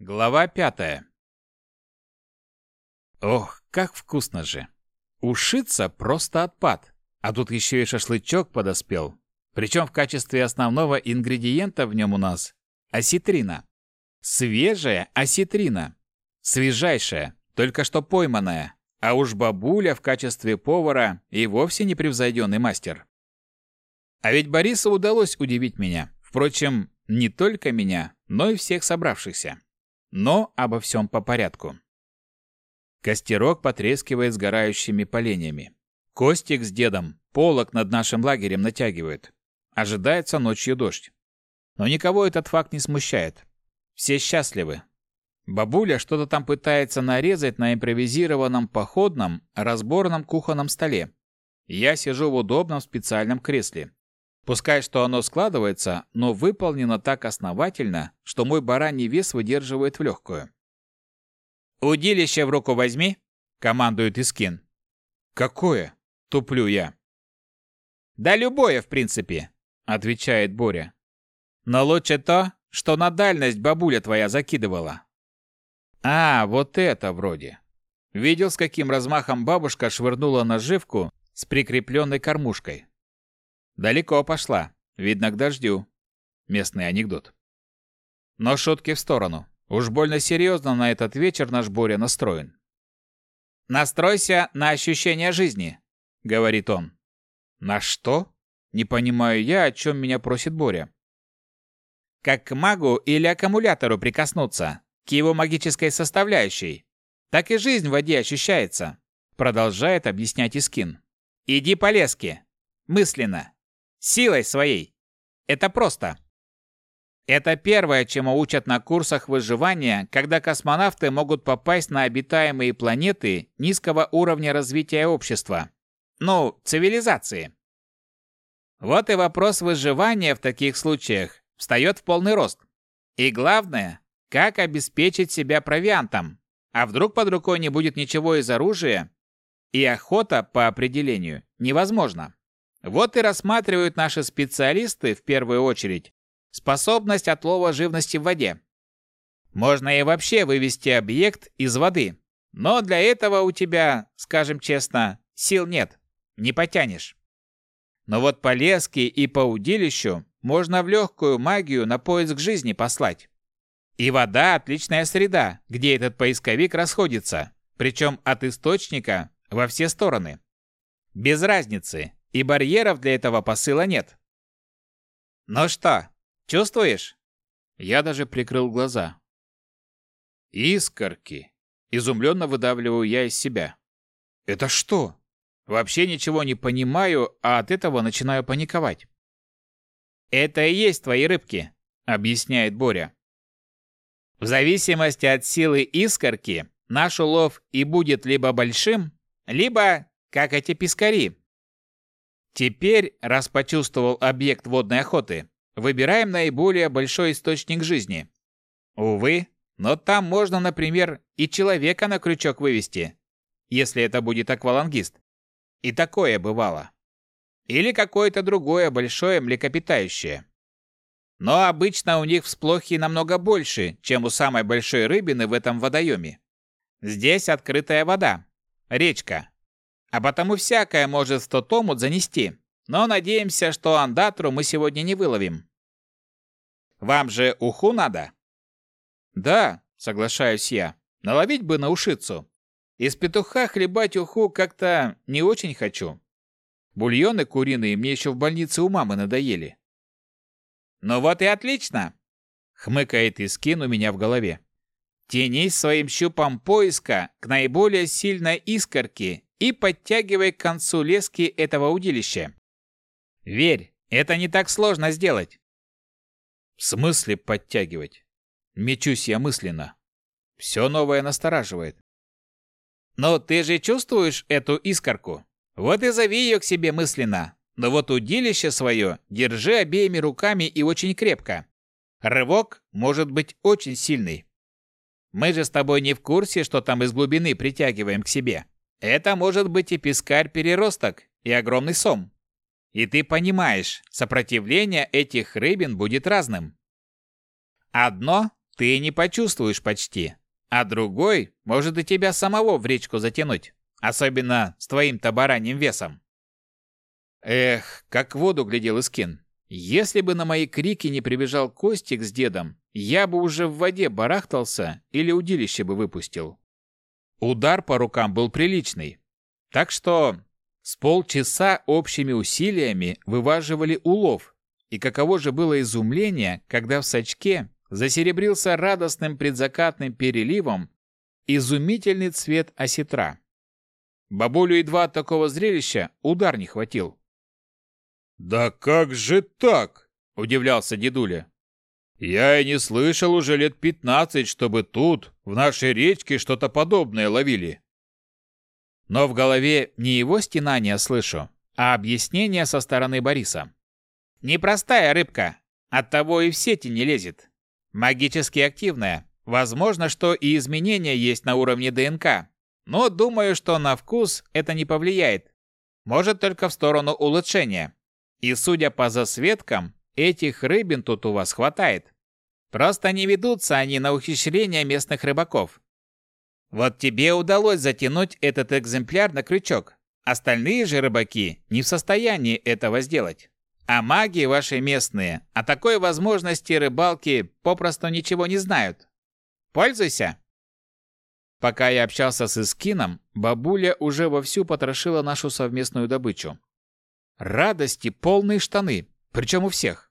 Глава пятая. Ох, как вкусно же! Ушиться просто отпад. А тут еще и шашлычок подоспел. Причем в качестве основного ингредиента в нем у нас осетрина. Свежая осетрина. Свежайшая, только что пойманная. А уж бабуля в качестве повара и вовсе непревзойденный мастер. А ведь Борису удалось удивить меня. Впрочем, не только меня, но и всех собравшихся. Но обо всем по порядку. Костерок потрескивает сгорающими поленьями. Костик с дедом полок над нашим лагерем натягивают. Ожидается ночью дождь. Но никого этот факт не смущает. Все счастливы. Бабуля что-то там пытается нарезать на импровизированном походном разборном кухонном столе. Я сижу в удобном специальном кресле. Пускай что оно складывается, но выполнено так основательно, что мой бараний вес выдерживает в легкую. «Удилище в руку возьми!» — командует Искин. «Какое?» — туплю я. «Да любое, в принципе», — отвечает Боря. «Но лучше то, что на дальность бабуля твоя закидывала». «А, вот это вроде». Видел, с каким размахом бабушка швырнула наживку с прикрепленной кормушкой. Далеко пошла. Видно, к дождю. Местный анекдот. Но шутки в сторону. Уж больно серьезно на этот вечер наш Боря настроен. «Настройся на ощущение жизни», — говорит он. «На что?» Не понимаю я, о чем меня просит Боря. Как к магу или аккумулятору прикоснуться, к его магической составляющей, так и жизнь в воде ощущается, продолжает объяснять Искин. Иди по леске, мысленно, Силой своей. Это просто. Это первое, чему учат на курсах выживания, когда космонавты могут попасть на обитаемые планеты низкого уровня развития общества. Ну, цивилизации. Вот и вопрос выживания в таких случаях встает в полный рост. И главное, как обеспечить себя провиантом. А вдруг под рукой не будет ничего из оружия? И охота, по определению, невозможна. Вот и рассматривают наши специалисты в первую очередь способность отлова живности в воде. Можно и вообще вывести объект из воды, но для этого у тебя, скажем честно, сил нет, не потянешь. Но вот по леске и по удилищу можно в легкую магию на поиск жизни послать. И вода – отличная среда, где этот поисковик расходится, причем от источника во все стороны. Без разницы, и барьеров для этого посыла нет. Ну что, чувствуешь? Я даже прикрыл глаза. Искорки. Изумленно выдавливаю я из себя. Это что? Вообще ничего не понимаю, а от этого начинаю паниковать. Это и есть твои рыбки, объясняет Боря. В зависимости от силы искорки, наш улов и будет либо большим, либо, как эти пескари, Теперь, раз почувствовал объект водной охоты, выбираем наиболее большой источник жизни. Увы, но там можно, например, и человека на крючок вывести, если это будет аквалангист. И такое бывало. Или какое-то другое большое млекопитающее. Но обычно у них всплохи намного больше, чем у самой большой рыбины в этом водоеме. Здесь открытая вода, речка, а потому всякое может в тот омут занести. Но надеемся, что андатру мы сегодня не выловим. Вам же уху надо? Да, соглашаюсь я. Наловить бы на ушицу. Из петуха хлебать уху как-то не очень хочу. Бульоны куриные мне еще в больнице у мамы надоели. Ну вот и отлично, хмыкает Искин у меня в голове. Тянись своим щупом поиска к наиболее сильной искорке и подтягивай к концу лески этого удилища. Верь, это не так сложно сделать. В смысле подтягивать? Мечусь я мысленно. Все новое настораживает. Но ты же чувствуешь эту искорку? Вот и зови ее к себе мысленно. Но вот удилище свое держи обеими руками и очень крепко. Рывок может быть очень сильный. Мы же с тобой не в курсе, что там из глубины притягиваем к себе. Это может быть и пескарь-переросток, и огромный сом. И ты понимаешь, сопротивление этих рыбин будет разным. Одно ты не почувствуешь почти, а другой может и тебя самого в речку затянуть, особенно с твоим-то весом. Эх, как в воду глядел Искин. Если бы на мои крики не прибежал Костик с дедом, я бы уже в воде барахтался или удилище бы выпустил. Удар по рукам был приличный. Так что с полчаса общими усилиями вываживали улов. И каково же было изумление, когда в сачке засеребрился радостным предзакатным переливом изумительный цвет осетра. Бабулю едва от такого зрелища удар не хватил. «Да как же так?» – удивлялся дедуля. «Я и не слышал уже лет пятнадцать, чтобы тут, в нашей речке, что-то подобное ловили». Но в голове не его стенания слышу, а объяснение со стороны Бориса. «Непростая рыбка, оттого и в сети не лезет. Магически активная. Возможно, что и изменения есть на уровне ДНК. Но думаю, что на вкус это не повлияет. Может только в сторону улучшения. И судя по засветкам, этих рыбин тут у вас хватает. Просто не ведутся они на ухищрения местных рыбаков. Вот тебе удалось затянуть этот экземпляр на крючок. Остальные же рыбаки не в состоянии этого сделать. А маги ваши местные о такой возможности рыбалки попросту ничего не знают. Пользуйся. Пока я общался с Искином, бабуля уже вовсю потрошила нашу совместную добычу. Радости полные штаны, причем у всех.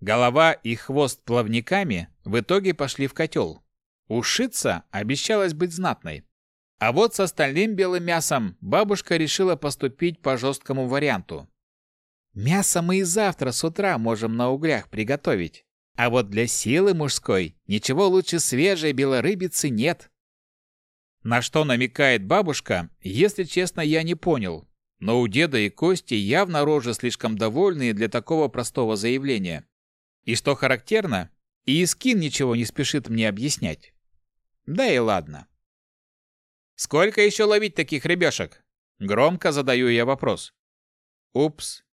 Голова и хвост плавниками в итоге пошли в котел. Ушица обещалась быть знатной. А вот с остальным белым мясом бабушка решила поступить по жесткому варианту. Мясо мы и завтра с утра можем на углях приготовить. А вот для силы мужской ничего лучше свежей белорыбицы нет. На что намекает бабушка, если честно, я не понял. Но у деда и Кости явно рожи слишком довольные для такого простого заявления. И что характерно, и Искин ничего не спешит мне объяснять. Да и ладно. Сколько еще ловить таких рыбешек? Громко задаю я вопрос. Упс.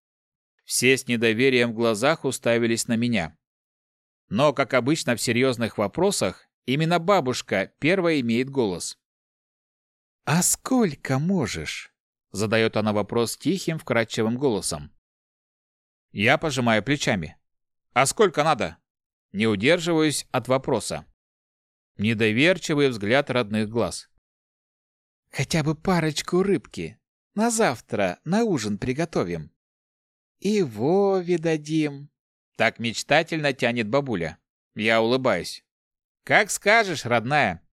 Все с недоверием в глазах уставились на меня. Но, как обычно в серьезных вопросах, именно бабушка первая имеет голос. «А сколько можешь?» Задает она вопрос тихим, вкрадчивым голосом. Я пожимаю плечами. А сколько надо? Не удерживаюсь от вопроса. Недоверчивый взгляд родных глаз. Хотя бы парочку рыбки. На завтра, на ужин приготовим. И Вове дадим. Так мечтательно тянет бабуля. Я улыбаюсь. Как скажешь, родная.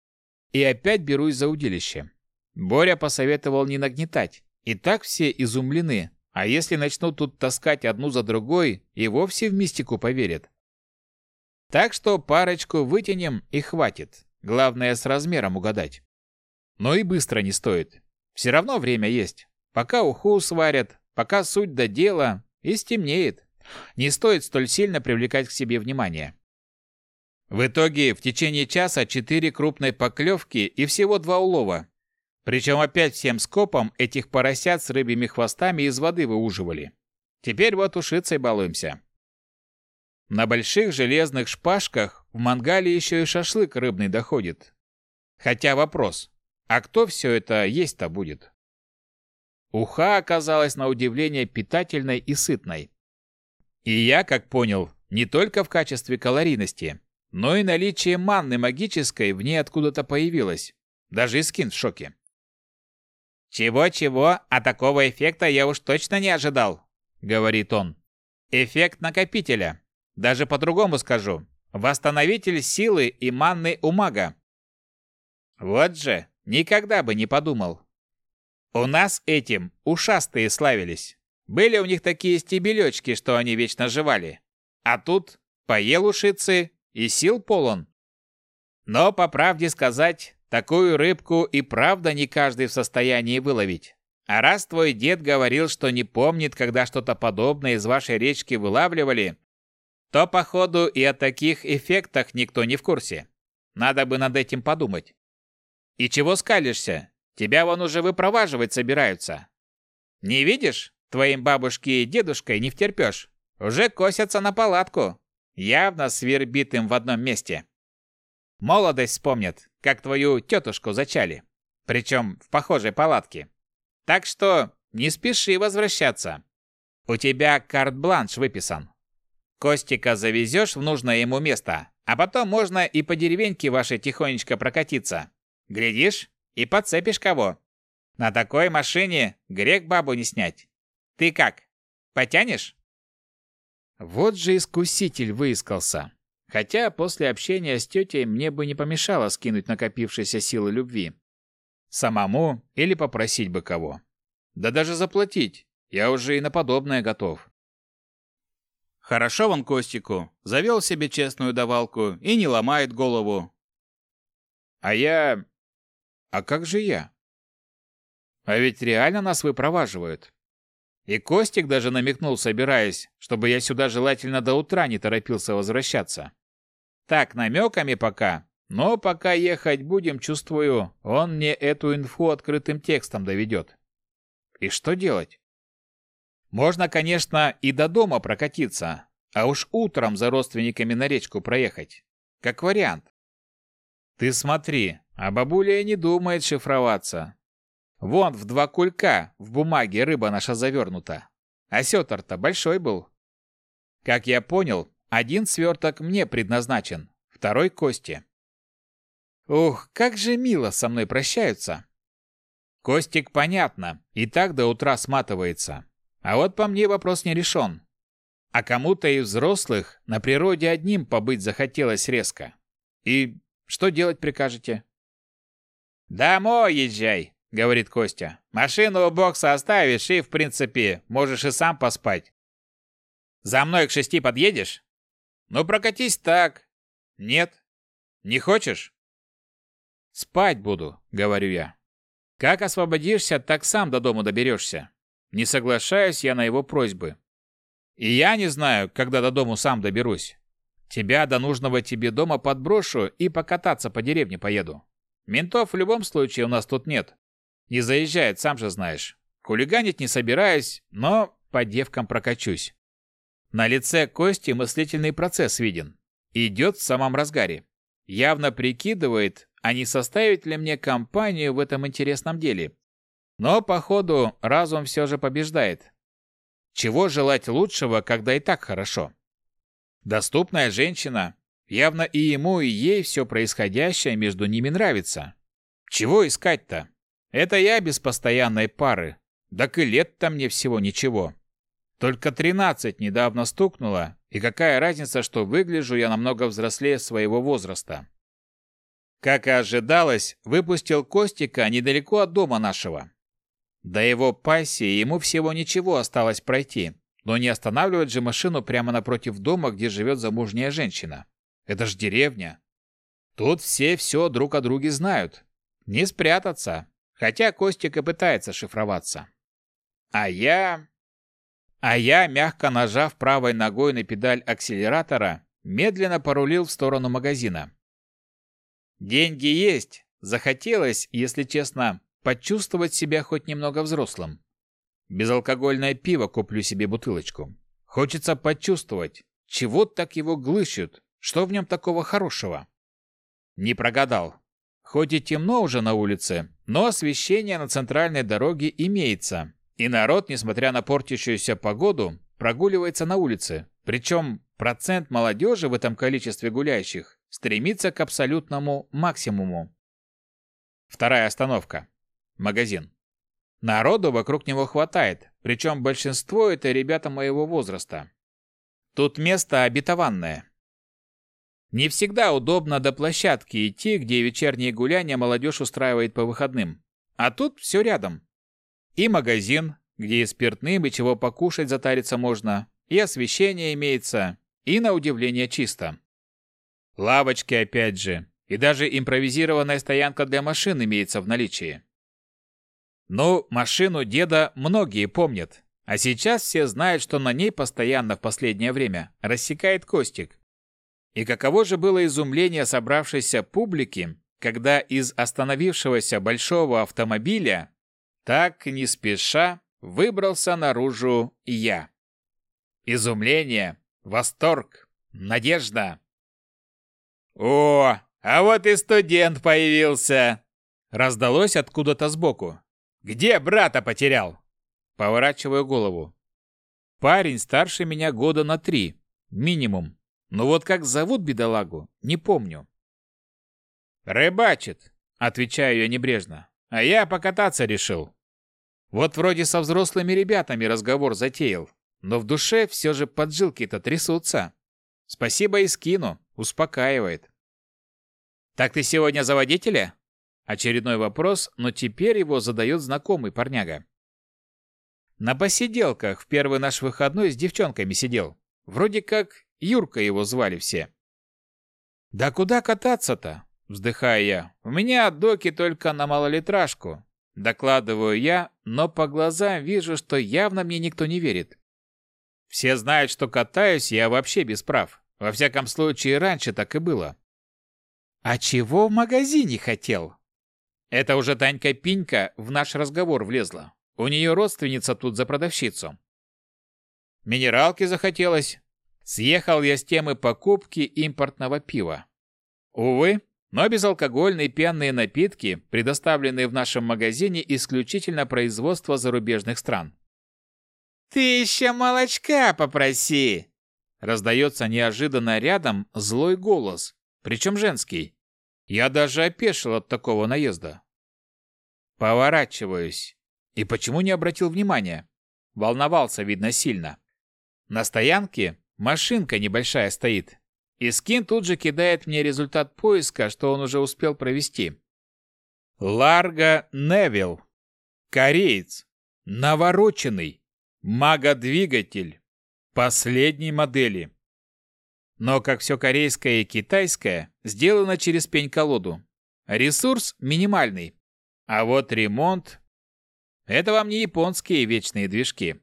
И опять берусь за удилище. Боря посоветовал не нагнетать. И так все изумлены, а если начнут тут таскать одну за другой, и вовсе в мистику поверят. Так что парочку вытянем и хватит. Главное с размером угадать. Но и быстро не стоит. Все равно время есть. Пока уху сварят, пока суть до дела, и стемнеет. Не стоит столь сильно привлекать к себе внимание. В итоге в течение часа четыре крупной поклевки и всего два улова, причем опять всем скопом этих поросят с рыбьими хвостами из воды выуживали. Теперь вот ушицей балуемся. На больших железных шпажках в мангале еще и шашлык рыбный доходит. Хотя вопрос, а кто все это есть-то будет? Уха оказалась на удивление питательной и сытной. И я, как понял, не только в качестве калорийности, но и наличие манны магической в ней откуда-то появилось. Даже и скин в шоке. «Чего-чего, а такого эффекта я уж точно не ожидал», — говорит он. «Эффект накопителя. Даже по-другому скажу. Восстановитель силы и манны у мага». Вот же, никогда бы не подумал. У нас этим ушастые славились. Были у них такие стебелечки, что они вечно жевали. А тут поел ушицы и сил полон. Но, по правде сказать, Такую рыбку и правда не каждый в состоянии выловить. А раз твой дед говорил, что не помнит, когда что-то подобное из вашей речки вылавливали, то, походу, и о таких эффектах никто не в курсе. Надо бы над этим подумать. И чего скалишься? Тебя вон уже выпроваживать собираются. Не видишь? Твоим бабушке и дедушкой не втерпешь. Уже косятся на палатку. Явно свербит им в одном месте. Молодость вспомнят, как твою тетушку зачали. Причем в похожей палатке. Так что не спеши возвращаться. У тебя карт-бланш выписан. Костика завезешь в нужное ему место, а потом можно и по деревеньке вашей тихонечко прокатиться. Глядишь, и подцепишь кого. На такой машине грех бабу не снять. Ты как, потянешь? Вот же искуситель выискался. Хотя после общения с тетей мне бы не помешало скинуть накопившиеся силы любви. Самому или попросить бы кого. Да даже заплатить. Я уже и на подобное готов. Хорошо вон Костику. Завел себе честную давалку и не ломает голову. А я... А как же я? А ведь реально нас выпроваживают. И Костик даже намекнул, собираясь, чтобы я сюда желательно до утра не торопился возвращаться. Так, намеками пока, но пока ехать будем, чувствую, он мне эту инфу открытым текстом доведет. И что делать? Можно, конечно, и до дома прокатиться, а уж утром за родственниками на речку проехать. Как вариант. Ты смотри, а бабуля не думает шифроваться. Вон в два кулька в бумаге рыба наша завернута. А сетр-то большой был. Как я понял, один сверток мне предназначен, второй Косте. Ух, как же мило со мной прощаются. Костик, понятно, и так до утра сматывается. А вот по мне вопрос не решен. А кому-то из взрослых на природе одним побыть захотелось резко. И что делать прикажете? «Домой езжай», — говорит Костя. «Машину у бокса оставишь и, в принципе, можешь и сам поспать. За мной к шести подъедешь? Ну, прокатись так. Нет? Не хочешь?» «Спать буду», — говорю я. «Как освободишься, так сам до дома доберешься. Не соглашаюсь я на его просьбы. И я не знаю, когда до дому сам доберусь. Тебя до нужного тебе дома подброшу и покататься по деревне поеду. Ментов в любом случае у нас тут нет. Не заезжает, сам же знаешь. Хулиганить не собираюсь, но по девкам прокачусь. На лице Кости мыслительный процесс виден. Идет в самом разгаре. Явно прикидывает, а не составить ли мне компанию в этом интересном деле. Но, походу, разум все же побеждает. Чего желать лучшего, когда и так хорошо? Доступная женщина. Явно и ему, и ей все происходящее между ними нравится. Чего искать-то? Это я без постоянной пары. Так и лет-то мне всего ничего. Только тринадцать недавно стукнуло, и какая разница, что выгляжу я намного взрослее своего возраста. Как и ожидалось, выпустил Костика недалеко от дома нашего. До его пассии ему всего ничего осталось пройти, но не останавливать же машину прямо напротив дома, где живет замужняя женщина. Это ж деревня. Тут все все друг о друге знают. Не спрятаться, хотя Костик и пытается шифроваться. А я... А я, мягко нажав правой ногой на педаль акселератора, медленно порулил в сторону магазина. Деньги есть. Захотелось, если честно, почувствовать себя хоть немного взрослым. Безалкогольное пиво куплю себе бутылочку. Хочется почувствовать, чего так его глыщут, что в нем такого хорошего. Не прогадал. Хоть и темно уже на улице, но освещение на центральной дороге имеется, и народ, несмотря на портящуюся погоду, прогуливается на улице. Причем процент молодежи в этом количестве гуляющих стремится к абсолютному максимуму. Вторая остановка. Магазин. Народу вокруг него хватает, причем большинство это ребята моего возраста. Тут место обетованное. Не всегда удобно до площадки идти, где вечерние гуляния молодежь устраивает по выходным. А тут все рядом. И магазин, где и спиртным, и чего покушать затариться можно, и освещение имеется, и на удивление чисто. Лавочки опять же, и даже импровизированная стоянка для машин имеется в наличии. Ну, машину деда многие помнят. А сейчас все знают, что на ней постоянно в последнее время рассекает Костик. И каково же было изумление собравшейся публики, когда из остановившегося большого автомобиля так не спеша выбрался наружу я. Изумление, восторг, надежда. О, А вот и студент появился!» Раздалось откуда-то сбоку. «Где брата потерял?» Поворачиваю голову. Парень старше меня года на три, минимум. Но вот как зовут бедолагу, не помню. «Рыбачит», — отвечаю я небрежно. «А я покататься решил». Вот вроде со взрослыми ребятами разговор затеял, но в душе все же поджилки-то трясутся. Спасибо и скину, успокаивает. «Так ты сегодня за водителя?» Очередной вопрос, но теперь его задает знакомый парняга. На посиделках в первый наш выходной с девчонками сидел. Вроде как Юрка его звали все. «Да куда кататься-то?» – вздыхаю я. «У меня доки только на малолитражку». Докладываю я, но по глазам вижу, что явно мне никто не верит. Все знают, что катаюсь я вообще без прав. Во всяком случае, раньше так и было. «А чего в магазине хотел?» Это уже Танька Пинька в наш разговор влезла. У нее родственница тут за продавщицу. Минералки захотелось. Съехал я с темы покупки импортного пива. Увы, но безалкогольные пенные напитки, предоставленные в нашем магазине исключительно производства зарубежных стран. «Ты еще молочка попроси!» Раздается неожиданно рядом злой голос, причем женский. Я даже опешил от такого наезда. Поворачиваюсь. И почему не обратил внимания? Волновался, видно, сильно. На стоянке машинка небольшая стоит, и скин тут же кидает мне результат поиска, что он уже успел провести. Ларго Невилл. Кореец. Навороченный. Магодвигатель. Последней модели. Но, как все корейское и китайское, сделано через пень-колоду. Ресурс минимальный. А вот ремонт... Это вам не японские вечные движки.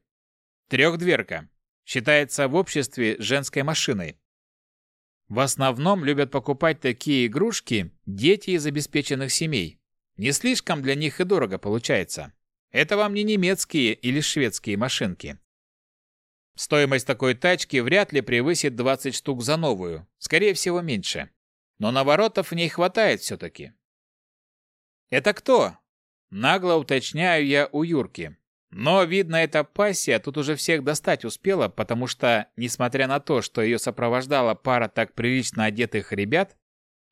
Трехдверка. Считается в обществе женской машиной. В основном любят покупать такие игрушки дети из обеспеченных семей. Не слишком для них и дорого получается. Это вам не немецкие или шведские машинки. Стоимость такой тачки вряд ли превысит 20 штук за новую, скорее всего меньше. Но наворотов в ней хватает все-таки. «Это кто?» Нагло уточняю я у Юрки. Но, видно, эта пассия тут уже всех достать успела, потому что, несмотря на то, что ее сопровождала пара так прилично одетых ребят,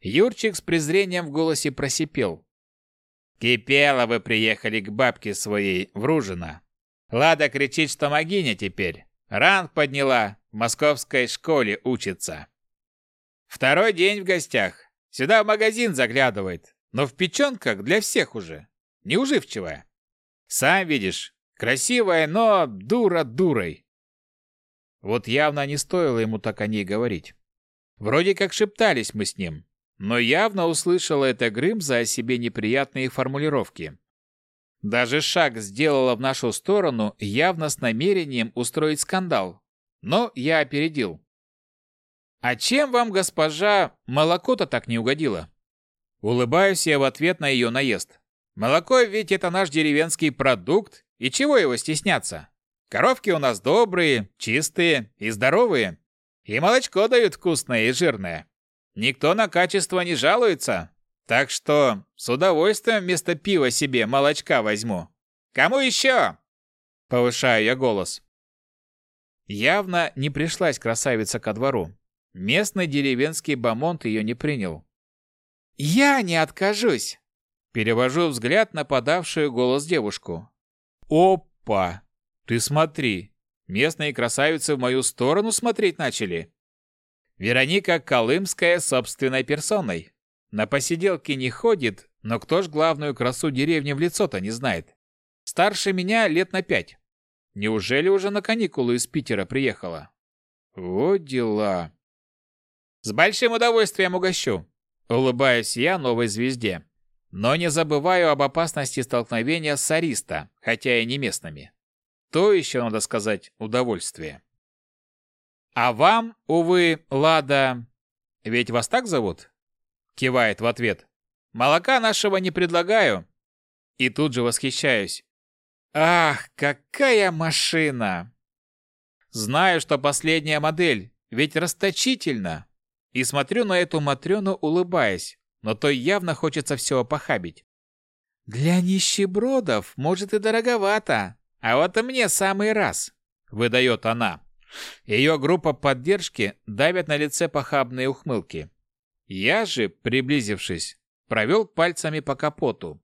Юрчик с презрением в голосе просипел. «Кипело вы приехали к бабке своей в. Лада кричит, что могиня теперь. Ранг подняла, в московской школе учится. Второй день в гостях. Сюда в магазин заглядывает, но в печенках для всех уже. Неуживчивая. Сам видишь, Красивая, но дура дурой. Вот явно не стоило ему так о ней говорить. Вроде как шептались мы с ним, но явно услышала это Грымза о себе неприятные формулировки. Даже шаг сделала в нашу сторону, явно с намерением устроить скандал. Но я опередил. «А чем вам, госпожа, молоко-то так не угодило?» Улыбаюсь я в ответ на ее наезд. «Молоко ведь это наш деревенский продукт, и чего его стесняться? Коровки у нас добрые, чистые и здоровые. И молочко дают вкусное и жирное. Никто на качество не жалуется. Так что с удовольствием вместо пива себе молочка возьму. Кому еще? Повышаю я голос. Явно не пришлась красавица ко двору. Местный деревенский бомонд ее не принял. «Я не откажусь!» Перевожу взгляд на подавшую голос девушку. Опа! Ты смотри, местные красавицы в мою сторону смотреть начали. Вероника Колымская собственной персоной. На посиделки не ходит, но кто ж главную красу деревни в лицо-то не знает? Старше меня лет на пять. Неужели уже на каникулы из Питера приехала? Вот дела. С большим удовольствием угощу. Улыбаюсь я новой звезде. Но не забываю об опасности столкновения с Ариста, хотя и не местными. То еще, надо сказать, удовольствие. А вам, увы, Лада... Ведь вас так зовут? Кивает в ответ. Молока нашего не предлагаю. И тут же восхищаюсь. Ах, какая машина! Знаю, что последняя модель, ведь расточительно. И смотрю на эту Матрёну, улыбаясь, но той явно хочется все опохабить. «Для нищебродов, может, и дороговато, а вот и мне самый раз», — выдает она. Ее группа поддержки давит на лице похабные ухмылки. Я же, приблизившись, провел пальцами по капоту.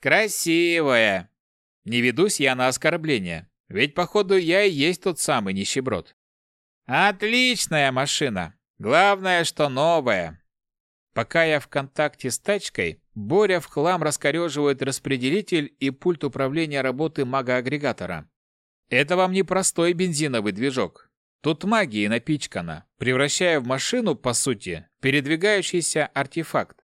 «Красивая!» Не ведусь я на оскорбление, ведь, походу, я и есть тот самый нищеброд. «Отличная машина! Главное, что новая!» Пока я в контакте с тачкой, Боря в хлам раскореживает распределитель и пульт управления работы мага-агрегатора. Это вам не простой бензиновый движок. Тут магией напичкана, превращая в машину, по сути, передвигающийся артефакт.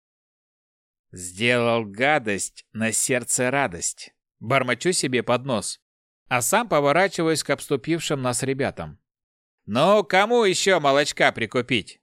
Сделал гадость, на сердце радость. Бормочу себе под нос, а сам поворачиваюсь к обступившим нас ребятам. «Ну, кому еще молочка прикупить?